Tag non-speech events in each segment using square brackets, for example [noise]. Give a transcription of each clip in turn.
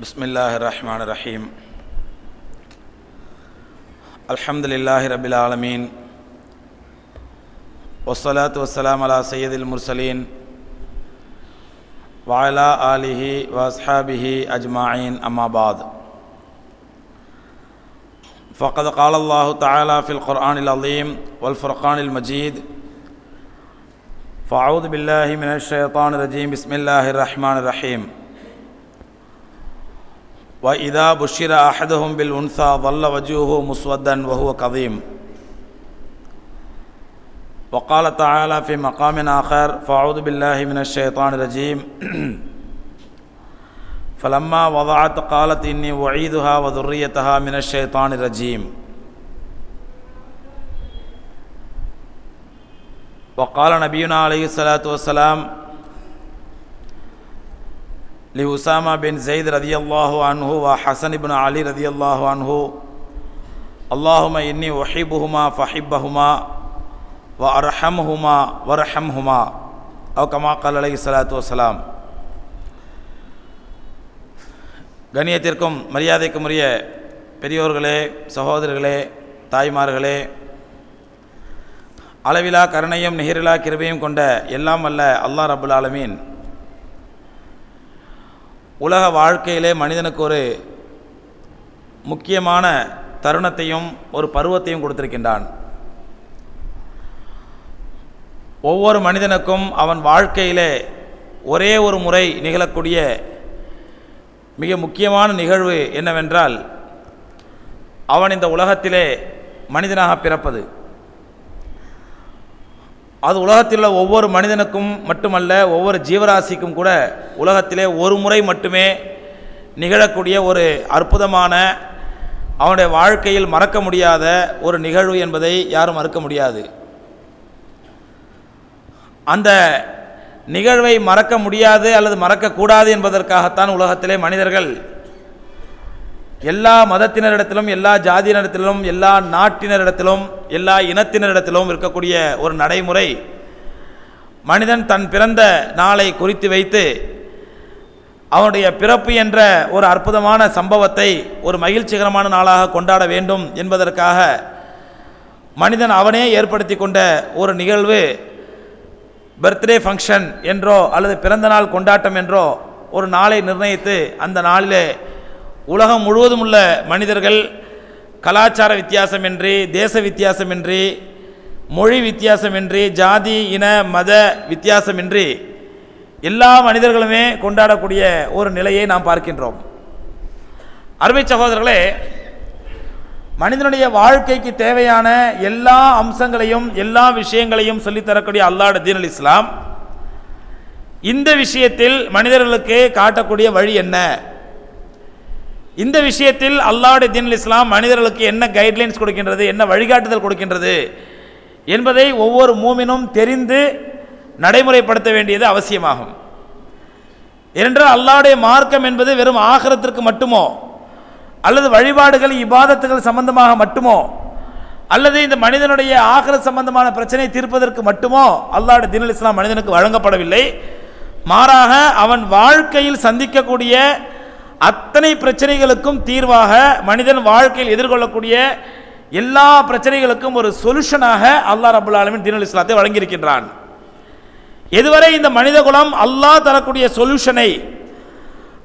بسم الله الرحمن الرحيم الحمد لله رب العالمين والصلاة والسلام على سيد المرسلين وعلى آله وأصحابه أجمعين أما بعد فقد قال الله تعالى في القرآن العظيم والفرقان المجيد فأعوذ بالله من الشيطان الرجيم بسم الله الرحمن الرحيم وإذا بشر أحدهم بالأنثى ظل وجهه مسودا وهو كظيم. وقال تعالى في مقام آخر فأعوذ بالله من الشيطان الرجيم. [clears throat] فلما وضعت قالت إني أعيدها وذريتها من الشيطان الرجيم. وقال نبينا عليه الصلاة والسلام லி Usama பின் Zaid ரதி அல்லாஹூ அன்ஹு வா ஹசன் இபின் அலி ரதி அல்லாஹூ அன்ஹு அல்லாஹுமா இன்னி ஒஹிபுஹுமா ஃபஹிப்பஹுமா வ அர்ஹம்ஹுமா வர்ஹம்ஹுமா அவ் கமா கல் அலி சலாத்து வசலாம் கண்ணியத்திற்கும் மரியாதைக்கும் உரிய பெரியோர்களே சகோதரர்களே தாய்மார்களே அளவிலா கருணையும் நிகரிலா கிருபையும் கொண்ட எல்லாம் அல்ல அல்லா ரபுல் ஆலமீன். உலக வாழ்க்கையிலே மனிதனுக்கு ஒரு முக்கியமான தருணத்தையும் ஒரு பருவத்தையும் கொடுத்திருக்கின்றான். ஒவ்வொரு மனிதனுக்கும் அவன் வாழ்க்கையிலே ஒரே ஒரு முறை நிகழக்கூடிய மிக முக்கியமான நிகழ்வு என்னவென்றால் அவன் இந்த உலகத்திலே மனிதனாக பிறப்பது. அது உலகத்தில் உள்ள ஒவ்வொரு மனிதனுக்கும் மட்டுமல்ல ஒவ்வொரு ஜீவராசிக்கும் கூட உலகத்திலே ஒரு முறை மட்டுமே நிகழக்கூடிய ஒரு அற்புதமான அவனுடைய வாழ்க்கையில் மறக்க முடியாத ஒரு நிகழ்வு என்பதை யாரும் மறுக்க முடியாது. அந்த நிகழ்வை மறக்க முடியாது அல்லது மறக்கக்கூடாது என்பதற்காகத்தான் உலகத்திலே மனிதர்கள் எல்லா மதத்தினரிடத்திலும் எல்லா ஜாதியினரிடத்திலும் எல்லா நாட்டினரிடத்திலும் எல்லா இனத்தினரிடத்திலும் இருக்கக்கூடிய ஒரு நடைமுறை மனிதன் தன் பிறந்த நாளை குறித்து வைத்து அவனுடைய பிறப்பு என்ற ஒரு அற்புதமான சம்பவத்தை ஒரு மகிழ்ச்சிகரமான நாளாக கொண்டாட வேண்டும் என்பதற்காக மனிதன் அவனே ஏற்படுத்தி கொண்ட ஒரு நிகழ்வு பர்த்டே ஃபங்க்ஷன் என்றோ அல்லது பிறந்தநாள் கொண்டாட்டம் என்றோ ஒரு நாளை நிர்ணயித்து அந்த நாளிலே உலகம் முழுவதும் உள்ள மனிதர்கள் கலாச்சார வித்தியாசமின்றி தேச வித்தியாசமின்றி மொழி வித்தியாசமின்றி ஜாதி இன மத வித்தியாசமின்றி எல்லா மனிதர்களுமே கொண்டாடக்கூடிய ஒரு நிலையை நாம் பார்க்கின்றோம். அருமை சகோதரர்களே மனிதனுடைய வாழ்க்கைக்கு தேவையான எல்லா அம்சங்களையும் எல்லா விஷயங்களையும் சொல்லித்தரக்கூடிய அல்லாட தீன் அல் இஸ்லாம் இந்த விஷயத்தில் மனிதர்களுக்கு காட்டக்கூடிய வழி என்ன? இந்த விஷயத்தில் அல்லாவுடைய தீன் இஸ்லாம் மனிதர்களுக்கு என்ன கைட்லைன்ஸ் கொடுக்கின்றது என்ன வழிகாட்டுதல் கொடுக்கின்றது என்பதை ஒவ்வொரு மூமினும் தெரிந்து நடைமுறைப்படுத்த வேண்டியது அவசியமாகும். ஏனென்றால் அல்லாவுடைய மார்க்கம் என்பது வெறும் ஆகரத்திற்கு மட்டுமோ அல்லது வழிபாடுகள் இபாதத்துகள் சம்பந்தமாக மட்டுமோ அல்லது இந்த மனிதனுடைய ஆகர சம்பந்தமான பிரச்சனையை தீர்ப்பதற்கு மட்டுமோ அல்லாவுடைய தீன் இஸ்லாம் மனிதனுக்கு வழங்கப்படவில்லை. மாறாக அவன் வாழ்க்கையில் சந்திக்கக்கூடிய அத்தனை பிரச்சனைகளுக்கும் தீர்வாக மனிதன் வாழ்க்கையில் எதிர்கொள்ளக்கூடிய எல்லா பிரச்சனைகளுக்கும் ஒரு சொல்யூஷனாக அல்லாஹ் ரபுல் ஆலமின் தீனுல் இஸ்லாத்தை வழங்கியிருக்கின்றான். எதுவரை இந்த மனித குலம் அல்லாஹ் தரக்கூடிய சொல்யூஷனை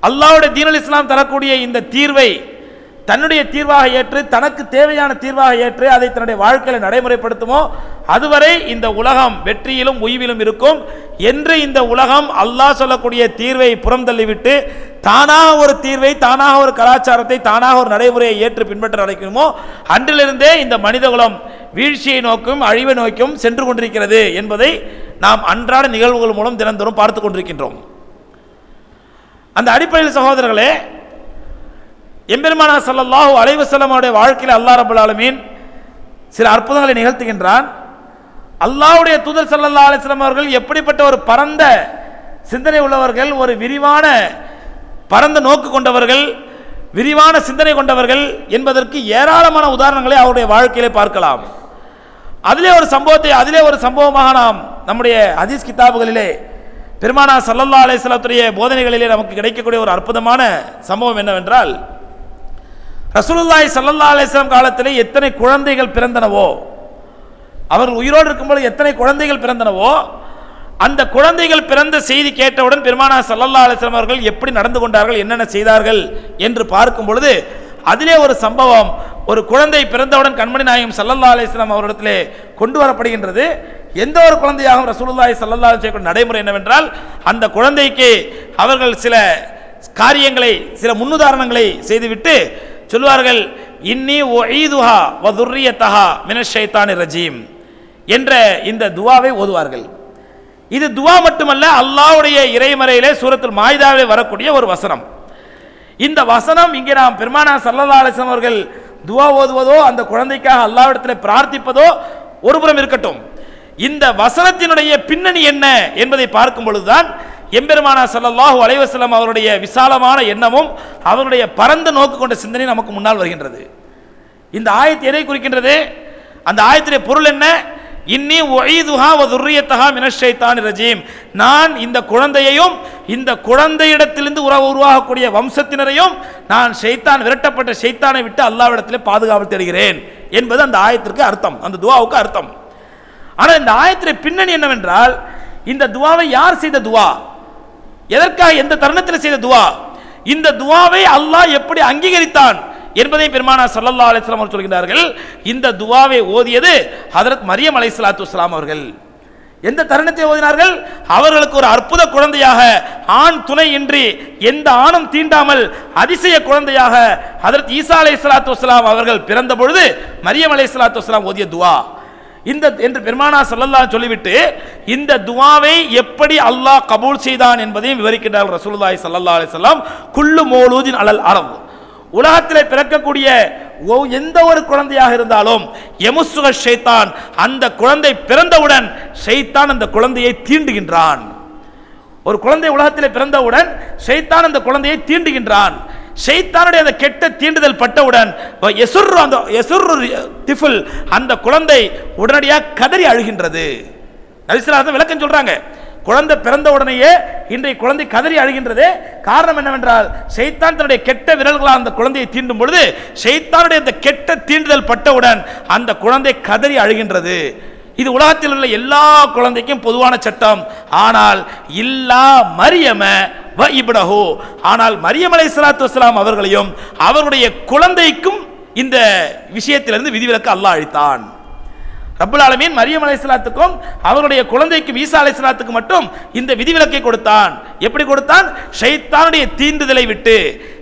அல்லாவுடைய தீனுல் இஸ்லாம் தரக்கூடிய இந்த தீர்வை தன்னுடைய தீர்வாக ஏற்று தனக்கு தேவையான தீர்வாக ஏற்று அதை தன்னுடைய வாழ்க்கையில் நடைமுறைப்படுத்துமோ? அதுவரை இந்த உலகம் வெற்றியிலும் உய்விலும் இருக்கும். என்று இந்த உலகம் அல்லாஹ் சொல்லக்கூடிய தீர்வை புறம் தள்ளிவிட்டு தானாக ஒரு தீர்வை தானாக ஒரு கலாச்சாரத்தை தானாக ஒரு நடைமுறையை ஏற்று பின்பற்ற அழைக்கணுமோ அன்றிலிருந்தே இந்த மனிதகுலம் வீழ்ச்சியை நோக்கும் அழிவை நோக்கும் சென்று கொண்டிருக்கிறது என்பதை நாம் அன்றாட நிகழ்வுகள் மூலம் தினந்தோறும் பார்த்து கொண்டிருக்கின்றோம். அந்த அடிப்படையில் சகோதரர்களே எம்பெருமானா சல்லல்லாஹு அலைவசல்லமுடைய வாழ்க்கையில் அல்லா ரபுல் ஆலமீன் சில அற்புதங்களை நிகழ்த்துகின்றான். அல்லாவுடைய தூதர் சல்லல்லா அலிஸ்லாம் அவர்கள் எப்படிப்பட்ட ஒரு பரந்த சிந்தனை உள்ளவர்கள் ஒரு விரிவான பரந்த நோக்கு கொண்டவர்கள் விரிவான சிந்தனை கொண்டவர்கள் என்பதற்கு ஏராளமான உதாரணங்களை அவருடைய வாழ்க்கையிலே பார்க்கலாம். அதிலே ஒரு சம்பவத்தை அதிலே ஒரு சம்பவமாக நாம் நம்முடைய ஹதீஸ் கிதாபுகளிலே பெருமானா சல்லல்லா அலிஸ்லாத்துடைய போதனைகளிலே நமக்கு கிடைக்கக்கூடிய ஒரு அற்புதமான சம்பவம் என்னவென்றால் ரசூலுல்லாய் சல்லல்லா அலிஸ்லாம் காலத்தில் எத்தனை குழந்தைகள் பிறந்தனவோ அவர்கள் உயிரோடு இருக்கும்போது எத்தனை குழந்தைகள் பிறந்தனவோ அந்த குழந்தைகள் பிறந்த செய்தி கேட்டவுடன் பெருமானா சல்லல்லா அலிஸ்லாம் அவர்கள் எப்படி நடந்து கொண்டார்கள் என்னென்ன செய்தார்கள் என்று பார்க்கும் பொழுது அதிலே ஒரு சம்பவம் ஒரு குழந்தை பிறந்தவுடன் கண்மணி நாயகம் சல்லல்லா அலிஸ்லாம் அவரிடத்திலே கொண்டு வரப்படுகின்றது. எந்த ஒரு குழந்தையாகவும் ரசூலுல்லாய் சல்லல்லா அலிஸ்லாம் நடைமுறை என்னவென்றால் அந்த குழந்தைக்கு அவர்கள் சில காரியங்களை சில முன்னுதாரணங்களை செய்துவிட்டு சொல்வார்கள் இன்னி ஒய்துஹா வதுர்ரியத்தஹா மினஷைத்தானி ரஜீம் என்ற இந்த துவாவை ஓதுவார்கள். இது துவா மட்டுமல்ல அல்லாஹ்வுடைய இறைமறையிலே சூரத்தில் மாய்தாவிலே வரக்கூடிய ஒரு வசனம். இந்த வசனம் இங்கே நாம் பெருமானா சல்லல்லா அலிஸ்லாம் அவர்கள் துவா ஓதுவதோ அந்த குழந்தைக்காக அல்லாவிடத்தில் பிரார்த்திப்பதோ ஒருபுறம் இருக்கட்டும். இந்த வசனத்தினுடைய பின்னணி என்ன என்பதை பார்க்கும் பொழுதுதான் எம்பெருமானா ஸல்லல்லாஹு அலைவசலம் அவருடைய விசாலமான எண்ணமும் அவருடைய பரந்த நோக்கு கொண்ட சிந்தனை நமக்கு முன்னால் வருகின்றது. இந்த ஆயத்து எதை குறிக்கின்றது? அந்த ஆயத்திலே பொருள் என்ன? இன்னி ஒய்துஹா வ துர்ரியத்தஹா மினஷைத்தான் ரஜீம். நான் இந்த குழந்தையையும் இந்த குழந்தையிடத்திலிருந்து உறவு உருவாகக்கூடிய வம்சத்தினரையும் நான் ஷைத்தான் விரட்டப்பட்ட ஷைத்தானை விட்டு அல்லாவிடத்திலே பாதுகாப்பு தேடுகிறேன் என்பது அந்த ஆயத்திற்கு அர்த்தம். அந்த துவாவுக்கு அர்த்தம். ஆனால் இந்த ஆயத்திலே பின்னணி என்னவென்றால் இந்த துவாவை யார் செய்த துவா? எதற்காக எந்த தருணத்தில் செய்த துவா? இந்த துவாவை அல்லாஹ் எப்படி அங்கீகரித்தான் என்பதை பெருமானா சல்லல்லா அலிஸ்லாம் அவர்கள் சொல்கிறார்கள். இந்த துவாவை ஓதியது ஹதரத் மரியம் அலைஹிஸ்ஸலாத்து வஸ்ஸலாம் அவர்கள். எந்த தருணத்தை ஓதினார்கள்? அவர்களுக்கு ஒரு அற்புத குழந்தையாக ஆண் துணை இன்றி எந்த ஆணும் தீண்டாமல் அதிசய குழந்தையாக ஹதரத் ஈசா அலைஹிஸ்ஸலாத்து வஸ்ஸலாம் அவர்கள் பிறந்த பொழுது மரியம் அலைஹிஸ்ஸலாத்து வஸ்ஸலாம் ஓதிய துவா. இந்த என்று பெருமானா சல்லல்லா சொல்லிவிட்டு இந்த துவாவை எப்படி அல்லாஹ் கபூல் செய்தான் என்பதையும் விவரிக்கின்றார் ரசூலுல்லாஹி ஸல்லல்லாஹு அலைஹி வஸல்லம் குல்லு மௌலூதின் அலல் அரப் உலகத்தில் பிறக்கக்கூடிய எந்த ஒரு குழந்தையாக இருந்தாலும் எமுசுக ஷைத்தான் அந்த குழந்தை பிறந்தவுடன் ஷைத்தான் அந்த குழந்தையை தீண்டுகின்றான். ஒரு குழந்தை உலகத்தில் பிறந்தவுடன் ஷைத்தான் அந்த குழந்தையை தீண்டுகின்றான். ஷெய்தானுடைய அந்த கெட்ட தீண்டுதல் பட்டவுடன் எசுர்ரு அந்த எசுர்ரு திஃபுல் அந்த குழந்தை உடனடியாக கதறி அழுகின்றது. நபிசுல்லாசம் விளக்கம் சொல்றாங்க. குழந்தை பிறந்த உடனேயே இன்றைய குழந்தை கதறி அழுகின்றது. காரணம் என்னவென்றால் செய்தான் தன்னுடைய கெட்ட விரல்களால் அந்த குழந்தையை தீண்டும் பொழுது செய்தானுடைய அந்த கெட்ட தீண்டுதல் பட்டவுடன் அந்த குழந்தை கதறி அழுகின்றது. இது உலகத்தில் உள்ள எல்லா குழந்தைக்கும் பொதுவான சட்டம். ஆனால் இல்லா மரியம வ இப்னஹு ஆனால் மரியம் சலாத்து வஸ்ஸலாம் அவர்களையும் அவருடைய குழந்தைக்கும் இந்த விஷயத்திலிருந்து விதிவிலக்கு அல்லாஹ் அளித்தான். ரப்புல் ஆலமீன் மரியம் அலைஹிஸ்ஸலாத்துக்கும் அவருடைய குழந்தைக்கும் ஈசா அலைஹிஸ்ஸலாத்துக்கு மட்டும் இந்த விதிவிலக்கை கொடுத்தான். எப்படி கொடுத்தான்? ஷைத்தானுடைய தீண்டுதலை விட்டு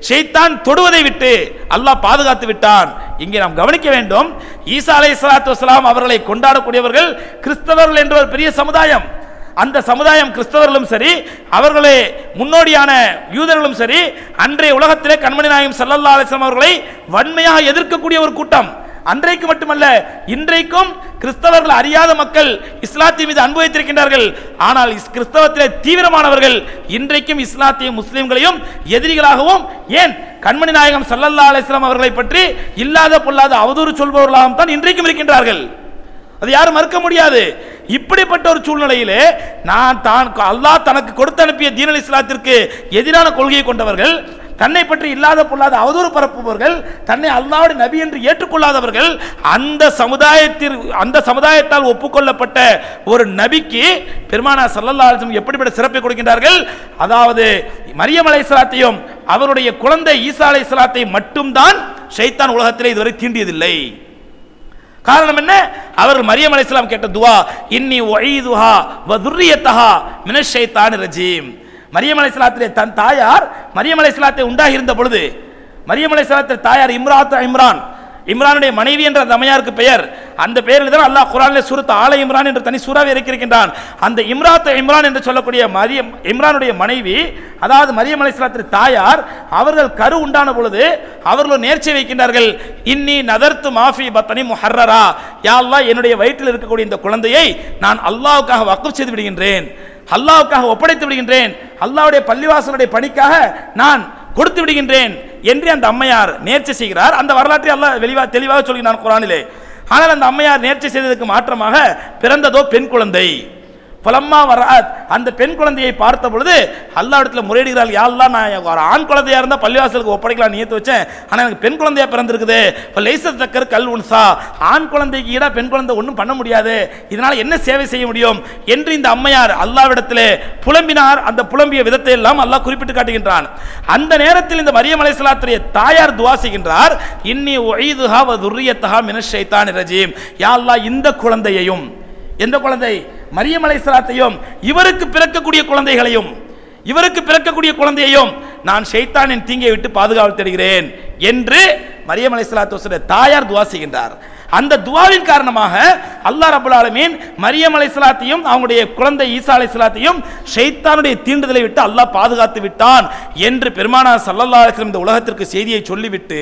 ஷைத்தான் தொடுவதை விட்டு அல்லாஹ் பாதுகாத்து விட்டான். இங்கே நாம் கவனிக்க வேண்டும் ஈசா அலை சலாத்து வலாம் அவர்களை கொண்டாடக்கூடியவர்கள் கிறிஸ்தவர்கள் என்ற ஒரு பெரிய சமுதாயம். அந்த சமுதாயம் கிறிஸ்தவர்களும் சரி அவர்களே முன்னோடியான யூதர்களும் சரி அன்றைய உலகத்திலே கண்மணி நாயகம் சல்லல்லா அலிஸ்லாம் அவர்களை வன்மையாக எதிர்க்கக்கூடிய ஒரு கூட்டம். அன்றைக்கு மட்டுமல்ல இன்றைக்கும் கிறிஸ்தவர்கள் அறியாத மக்கள் இஸ்லாத்தின் மீது அன்பு வைத்திருக்கின்றார்கள். ஆனால் கிறிஸ்தவத்திலே தீவிரமானவர்கள் இன்றைக்கும் இஸ்லாத்தையும் முஸ்லீம்களையும் எதிரிகளாகவும் ஏன் கண்மணி நாயகம் சல்லல்லா அலிஸ்லாம் அவர்களை பற்றி இல்லாத பொல்லாத அவதூறு சொல்பவர்களாகவும் தான் இன்றைக்கும் இருக்கின்றார்கள். அது யாரும் மறுக்க முடியாது. இப்படிப்பட்ட ஒரு சூழ்நிலையிலே நான் தான் அல்லாஹ் தனக்கு கொடுத்து அனுப்பிய தீனல் இஸ்லாத்திற்கு எதிரான கொள்கையை கொண்டவர்கள் தன்னை பற்றி இல்லாத பொல்லாத அவதூறு பரப்புபவர்கள் தன்னை அல்லாவுடைய நபி என்று ஏற்றுக்கொள்ளாதவர்கள் அந்த சமுதாயத்தில் அந்த சமுதாயத்தால் ஒப்புக்கொள்ளப்பட்ட ஒரு நபிக்கு பெருமானா சல்லல்லா அலிஸ்லம் எப்படிப்பட்ட சிறப்பை கொடுக்கின்றார்கள்? அதாவது மரியம் அலைஹிஸ்ஸலாத்தையும் அவருடைய குழந்தை ஈசா இஸ்லாத்தையும் மட்டும்தான் ஷைத்தான் உலகத்திலே இதுவரை தீண்டியதில்லை. காரணம் என்ன? அவர்கள் மரியம் அலைஹிஸ்ஸலாம் கேட்ட துவா இன்னி ஒய்துஹா வ துர்ரியத்தஹா ரஜீம். மரியம் அலைஹிஸ்ஸலாத்திலே தன் தாயார் மரியம் அலைஹிஸ்ஸலாத்தை உண்டாகி இருந்த பொழுது மரியம் அலைஹிஸ்ஸலாத்தின் தாயார் இம்ராத் இம்ரான் இம்ரானுடைய மனைவி என்ற அந்த அம்மையாருக்கு பெயர். அந்த பெயரில் தான் அல்லாஹ் குரானில் சுருத்த ஆலை இம்ரான் என்று தனி சூறாவை இறக்கியிருக்கின்றான். அந்த இம்ராத் இம்ரான் என்று சொல்லக்கூடிய மரியம் இம்ரானுடைய மனைவி அதாவது மரியம் அலைஹிஸ்ஸலாத்தின் தாயார் அவர்கள் கரு உண்டான பொழுது அவர்கள் நேர்ச்சி வைக்கின்றார்கள். இன்னி நதர்த்து மாஃபி பத்தனி முஹர்ரரா. யா அல்லாஹ் என்னுடைய வயிற்றில் இருக்கக்கூடிய இந்த குழந்தையை நான் அல்லாவுக்காக வக்கு செய்து விடுகின்றேன். அல்லாவுக்காக ஒப்படைத்து விடுகின்றேன். அல்லாஹ்வுடைய பள்ளிவாசலுடைய பணிக்காக நான் கொடுத்து விடுகின்றேன் என்று அந்த அம்மையார் நேர்ச்சி செய்கிறார். அந்த வரலாற்றை அல்ல வெளிவா தெளிவாக சொல்கிறான் குரானிலே. ஆனால் அந்த அம்மையார் நேர்ச்சி செய்ததற்கு மாற்றமாக பிறந்ததோ பெண் குழந்தை. புலம்மா வராத். அந்த பெண் குழந்தையை பார்த்த பொழுது அல்லாஹ்விடத்தில் முறையிடுகிறாள். யாரெல்லாம் நான் ஒரு ஆண் குழந்தையா இருந்தால் பள்ளிவாசலுக்கு ஒப்படைக்கலாம் நியத்து வச்சேன். ஆனால் எனக்கு பெண் குழந்தையா பிறந்திருக்குது. இப்போ லேசர் தக்கர் கல் உன்சா. ஆண் குழந்தைக்கு ஈடாக பெண் குழந்தை ஒன்றும் பண்ண முடியாது. இதனால் என்ன சேவை செய்ய முடியும்? என்று இந்த அம்மையார் அல்லாவிடத்தில் புலம்பினார். அந்த புலம்பிய விதத்தை எல்லாம் அல்லாஹ் குறிப்பிட்டு காட்டுகின்றான். அந்த நேரத்தில் இந்த மரியம் அலைஹிஸ்ஸலாத்துடைய தாயார் துவா செய்கின்றார். இன்னி ஒய்துஹா வ துர்ரியத்தஹா மினஷைத்தான் ரஜீம். யா அல்லா இந்த குழந்தையையும் எந்த குழந்தை? மரியம் அலைசலாத்தையும் இவருக்கு பிறக்கக்கூடிய குழந்தைகளையும் இவருக்கு பிறக்கக்கூடிய குழந்தையையும் நான் ஷைத்தானின் தீங்கை விட்டு பாதுகாவல் தருகிறேன் என்று மரியம் அலைஹிஸ்ஸலாத்து தாயார் துவா செய்கின்றார். அந்த துவாவின் காரணமாக அல்லாஹ் ரபுல் ஆலமீன் மரியம் அலைசலாத்தையும் அவங்களுடைய குழந்தை ஈசா அலைசலாத்தையும் ஷைத்தானுடைய தீண்டுதலை விட்டு அல்லாஹ் பாதுகாத்து விட்டான் என்று பெருமானார் சல்லல்லா அலைஹி இந்த உலகத்திற்கு செய்தியை சொல்லிவிட்டு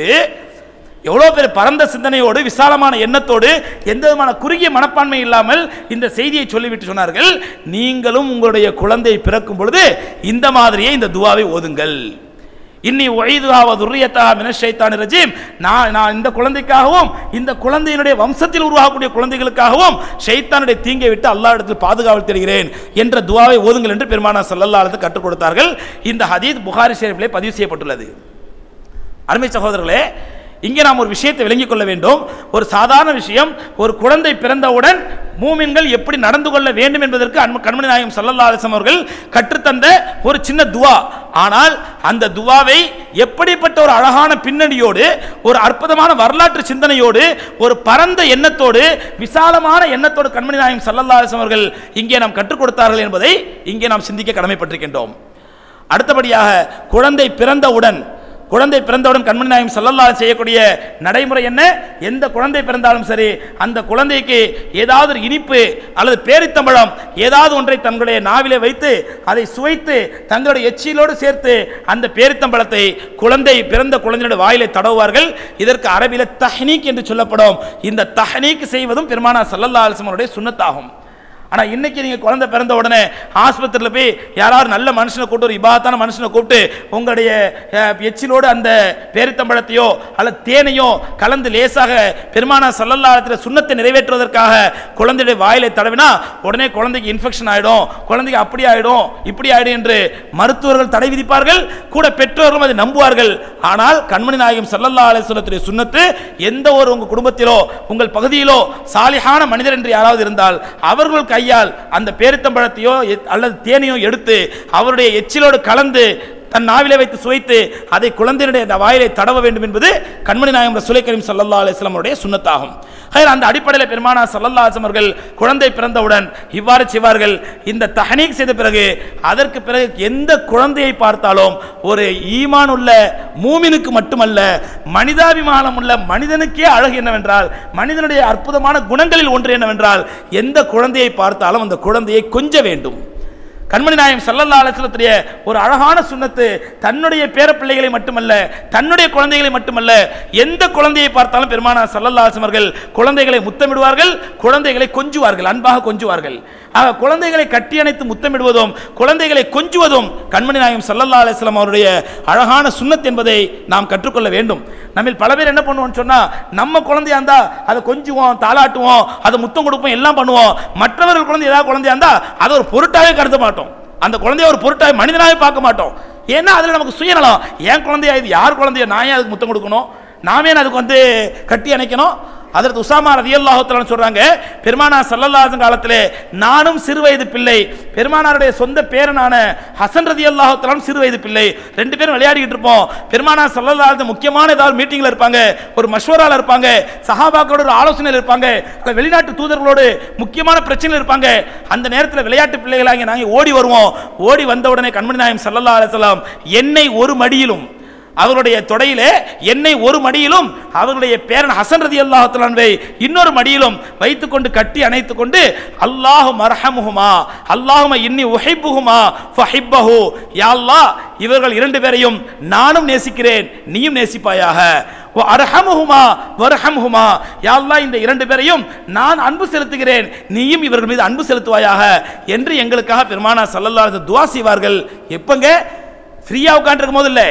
எவ்வளோ பேர் பரந்த சிந்தனையோடு விசாலமான எண்ணத்தோடு எந்த விதமான குறுகிய மனப்பான்மை இல்லாமல் இந்த செய்தியை சொல்லிவிட்டு சொன்னார்கள். நீங்களும் உங்களுடைய குழந்தை பிறக்கும் பொழுது இந்த மாதிரியே இந்த துவாவை ஓதுங்கள். இன்னி ஒய்துஹாவ துர்ரியத்தா மினஷைத்தான் ரஜீம். நான் நான் இந்த குழந்தைக்காகவும் இந்த குழந்தையினுடைய வம்சத்தில் உருவாகக்கூடிய குழந்தைகளுக்காகவும் ஷைத்தானுடைய தீங்கை விட்டு அல்லா இடத்தில் பாதுகாவல் தருகிறேன் என்ற துவாவை ஓதுங்கள் என்று பெருமானா சல்லல்லா கற்றுக் கொடுத்தார்கள். இந்த ஹதீத் புகாரி ஷெரீஃபிலே பதிவு செய்யப்பட்டுள்ளது. அருமை சகோதரர்களே இங்கே நாம் ஒரு விஷயத்தை விளங்கிக் கொள்ள வேண்டும். ஒரு சாதாரண விஷயம் ஒரு குழந்தை பிறந்தவுடன் மூமின்கள் எப்படி நடந்து கொள்ள வேண்டும் என்பதற்கு அன்பு கண்மணி நாயகம் சல்லல்லா அலிசம் அவர்கள் கற்றுத்தந்த ஒரு சின்ன துவா. ஆனால் அந்த துவாவை எப்படிப்பட்ட ஒரு அழகான பின்னணியோடு ஒரு அற்புதமான வரலாற்று சிந்தனையோடு ஒரு பரந்த எண்ணத்தோடு விசாலமான எண்ணத்தோடு கண்மணி நாயகம் சல்லல்லா அலிசம் அவர்கள் இங்கே நாம் கற்றுக் கொடுத்தார்கள் என்பதை இங்கே நாம் சிந்திக்க கடமைப்பட்டிருக்கின்றோம். அடுத்தபடியாக குழந்தை பிறந்தவுடன் குழந்தை பிறந்தவுடன் கண்மணி நாயம் சல்லல்லா செய்யக்கூடிய நடைமுறை என்ன? எந்த குழந்தை பிறந்தாலும் சரி அந்த குழந்தைக்கு ஏதாவது ஒரு இனிப்பு அல்லது பேரித்தம்பழம் ஏதாவது ஒன்றை தங்களுடைய நாவிலே வைத்து அதை சுவைத்து தங்களுடைய எச்சியிலோடு சேர்த்து அந்த பேரித்தம்பழத்தை குழந்தை பிறந்த குழந்தையுடைய வாயிலை தடவுவார்கள். இதற்கு அரபியில் தஹ்னீக் என்று சொல்லப்படும். இந்த தஹ்னீக் செய்வதும் பெருமானா சல்லல்லா அலிஸ்மனுடைய சுண்ணத்தாகும். ஆனால் இன்னைக்கு நீங்கள் குழந்தை பிறந்த உடனே ஆஸ்பத்திரியில் போய் யாராவது நல்ல மனுஷனை கூப்பிட்டு ஒரு இபாத்தான மனுஷனை கூப்பிட்டு உங்களுடைய எச்சிலோடு அந்த பேரித்தம்பழத்தையோ அல்லது தேனையோ கலந்து லேசாக பெருமானா சல்லல்லாஹத்தில் சுண்ணத்தை நிறைவேற்றுவதற்காக குழந்தையுடைய வாயிலை தடவினா உடனே குழந்தைக்கு இன்ஃபெக்ஷன் ஆகிடும் குழந்தைக்கு அப்படி ஆகிடும் இப்படி ஆகிடும் என்று மருத்துவர்கள் தடை விதிப்பார்கள். கூட பெற்றோர்களும் அதை நம்புவார்கள். ஆனால் கண்மணி நாயகம் சல்லல்லா அலிஸ்வலத்துடைய சுண்ணத்து எந்த ஒரு உங்கள் குடும்பத்திலோ உங்கள் பகுதியிலோ சாலிகான மனிதர் என்று யாராவது இருந்தால் அவர்கள் கையால் அந்த பேரித்தம்பழத்தையோ அல்லது தேனையோ எடுத்து அவருடைய எச்சிலோடு கலந்து தன் நாவிலே வைத்து சுவைத்து அதை குழந்தையினுடைய அந்த வாயிலை தடவ வேண்டும் என்பது கண்மணி நாயகம் சுலை கரீம் சல்லா அலிஸ்லாம் சுண்ணத்தாகும். ஹைர் அந்த அடிப்படையில் பெருமானா சல்லல்லா அலிஸ்லாம் அவர்கள் குழந்தை பிறந்தவுடன் இவ்வாறு செய்வார்கள். இந்த தஹனீக் செய்த பிறகு அதற்கு பிறகு எந்த குழந்தையை பார்த்தாலும் ஒரு ஈமான் உள்ள மூமினுக்கு மட்டுமல்ல மனிதாபிமானம் உள்ள மனிதனுக்கே அழகு என்னவென்றால் மனிதனுடைய அற்புதமான குணங்களில் ஒன்று என்னவென்றால் எந்த குழந்தையை பார்த்தாலும் அந்த குழந்தையை கொஞ்ச வேண்டும். கண்மணி நாயம் சல்லல்லா அலிஸ்லத்துடைய ஒரு அழகான சுண்ணத்து தன்னுடைய பேர பிள்ளைகளை மட்டுமல்ல தன்னுடைய குழந்தைகளை மட்டுமல்ல எந்த குழந்தையை பார்த்தாலும் பெருமானா சல்லல்லா அவர்கள் குழந்தைகளை முத்தமிடுவார்கள் குழந்தைகளை கொஞ்சுவார்கள் அன்பாக கொஞ்சுவார்கள். ஆக குழந்தைகளை கட்டியணைத்து முத்தமிடுவதும் குழந்தைகளை கொஞ்சுவதும் கண்மணி நாயம் சல்லல்லா அலிஸ்லாம் அவருடைய அழகான சுண்ணத் என்பதை நாம் கற்றுக்கொள்ள வேண்டும். நம்மில் பல பேர் என்ன பண்ணுவோம்னு சொன்னால் நம்ம குழந்தையா இருந்தால் அதை கொஞ்சுவோம் தாளாட்டுவோம் அதை முத்தம் கொடுப்போம் எல்லாம் பண்ணுவோம். மற்றவர்கள் குழந்தை ஏதாவது குழந்தையா இருந்தால் அதை ஒரு பொருட்டாகவே கருத மாட்டோம். அந்த குழந்தைய ஒரு பொருட்டாவே மனிதனாகவே பார்க்க மாட்டோம். ஏன்னா அதில் நமக்கு சுயநலம். என் குழந்தையா இது? யார் குழந்தைய நான் ஏன் அதுக்கு முத்தம் கொடுக்கணும். நாமே அதுக்கு வந்து கட்டி அணைக்கணும்? அதற்கு உசாமா ரதியல்லாஹுத்தலான்னு சொல்கிறாங்க பெருமானார் சல்லல்லாஹு காலத்தில் நானும் சிறுவயது பிள்ளை பெருமானாருடைய சொந்த பேரனான ஹசன் ரதியல்லாஹுத்தலான் சிறுவயது பிள்ளை. ரெண்டு பேரும் விளையாடிக்கிட்டு இருப்போம். பெருமானார் சல்லல்லாஹு முக்கியமான ஏதாவது மீட்டிங்கில் இருப்பாங்க. ஒரு மஷ்வரால் இருப்பாங்க. சஹாபாக்களோட ஒரு ஆலோசனையில் இருப்பாங்க. வெளிநாட்டு தூதர்களோடு முக்கியமான பிரச்சனையில் இருப்பாங்க. அந்த நேரத்தில் விளையாட்டு பிள்ளைகளாக நாங்கள் ஓடி வருவோம். ஓடி வந்த உடனே கண்மணி நாயம் சல்லல்லா அலுவலாம் என்னை ஒரு மடியிலும் அவருடைய தொடையிலே என்னை ஒரு மடியிலும் அவர்களுடைய பேரன் ஹசன் ரதி அல்லாஹத்துலான்வை இன்னொரு மடியிலும் வைத்துக்கொண்டு கட்டி அணைத்துக் கொண்டு அல்லாஹு மரஹமுகுமா அல்லாஹும இன்னி உஹைப்புகுமா ஃபஹிப்பஹு. யா இவர்கள் இரண்டு பேரையும் நானும் நேசிக்கிறேன் நீயும் நேசிப்பாயாக. வ அர்ஹமுஹுமா வர்ஹம்ஹுமா. யா இந்த இரண்டு பேரையும் நான் அன்பு செலுத்துகிறேன் நீயும் இவர்கள் மீது அன்பு செலுத்துவாயாக என்று எங்களுக்காக பெருமானா சல்லல்லாஹு துவா செய்வார்கள். எப்பங்க? ஃப்ரீயா உட்காந்துருக்கும் போது இல்லை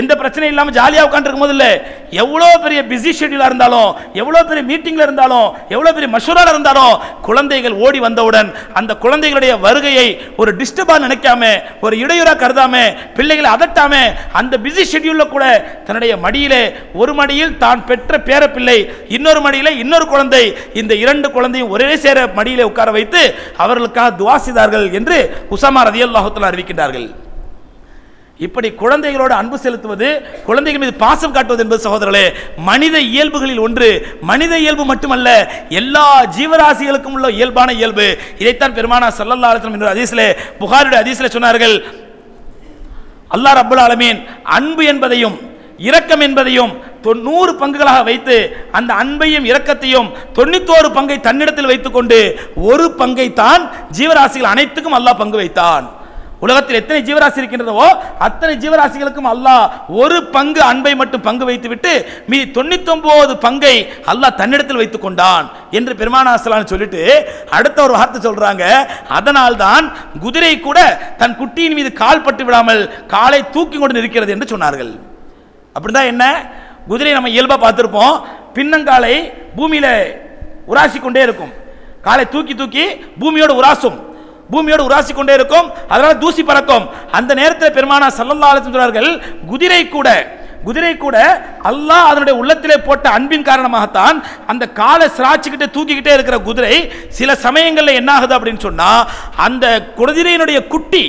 எந்த பிரச்சனையும் இல்லாமல் ஜாலியாக உட்காந்துருக்கும் போது இல்லை எவ்வளோ பெரிய பிஸி ஷெட்யூலாக இருந்தாலும் எவ்வளோ பெரிய மீட்டிங்கில் இருந்தாலும் எவ்வளோ பெரிய மஷூராக இருந்தாலும் குழந்தைகள் ஓடி வந்தவுடன் அந்த குழந்தைகளுடைய வருகையை ஒரு டிஸ்டர்பாக நினைக்காம ஒரு இடையூறாக கருதாம பிள்ளைகளை அதட்டாம அந்த பிஸி ஷெட்யூலில் கூட தன்னுடைய மடியிலே ஒரு மடியில் தான் பெற்ற பேர பிள்ளை இன்னொரு மடியிலே இன்னொரு குழந்தை இந்த இரண்டு குழந்தையும் ஒரே சேர மடியிலே உட்கார வைத்து அவர்களுக்காக துவாசிதார்கள் என்று உசாமா ரதியல்லாஹு அறிவிக்கின்றார்கள். இப்படி குழந்தைகளோடு அன்பு செலுத்துவது குழந்தைகள் மீது பாசம் காட்டுவது என்பது சகோதரர்களே மனித இயல்புகளில் ஒன்று. மனித இயல்பு மட்டுமல்ல எல்லா ஜீவராசிகளுக்கும் உள்ள இயல்பான இயல்பு. இதைத்தான் பெருமானா சல்லல்லா அலுவலம் என்ற அதிசிலே புகாரிட அதிசிலே சொன்னார்கள். அல்லாஹ் ரப்பல் ஆலமீன் அன்பு என்பதையும் இரக்கம் என்பதையும் தொண்ணூறு பங்குகளாக வைத்து அந்த அன்பையும் இரக்கத்தையும் தொண்ணூத்தோரு பங்கை தன்னிடத்தில் வைத்துக்கொண்டு ஒரு பங்கை தான் ஜீவராசிகள் அனைத்துக்கும் அல்லாஹ் பங்கு வைத்தான். உலகத்தில் எத்தனை ஜீவராசி இருக்கின்றதோ அத்தனை ஜீவராசிகளுக்கும் அல்லாஹ் ஒரு பங்கு அன்பை மட்டும் பங்கு வைத்துவிட்டு மீதி தொண்ணூத்தொன்பது பங்கை அல்லாஹ் தன்னிடத்தில் வைத்துக் கொண்டான் என்று பெருமானாசலான்னு சொல்லிட்டு அடுத்த ஒரு வார்த்தை சொல்றாங்க. அதனால்தான் குதிரை கூட தன் குட்டியின் மீது கால் பட்டு விடாமல் காலை தூக்கி கொண்டு நிற்கிறது என்று சொன்னார்கள். அப்படிதான் என்ன? குதிரை நம்ம இயல்பாக பார்த்துருப்போம். பின்னங்காலை பூமியில உராசி கொண்டே இருக்கும். காலை தூக்கி தூக்கி பூமியோடு உராசும். பூமியோடு உராசி கொண்டே இருக்கும். அதனால தூசி பறக்கும். அந்த நேரத்தில் பெருமானா சல்லல்லா அலைஹி குதிரை கூட குதிரை கூட அல்லாஹ் அதனுடைய உள்ளத்திலே போட்ட அன்பின் காரணமாகத்தான் அந்த காலை சிராச்சிக்கிட்டே தூக்கிக்கிட்டே இருக்கிற குதிரை சில சமயங்களில் என்ன ஆகுது அப்படின்னு சொன்னால் அந்த குதிரையினுடைய குட்டி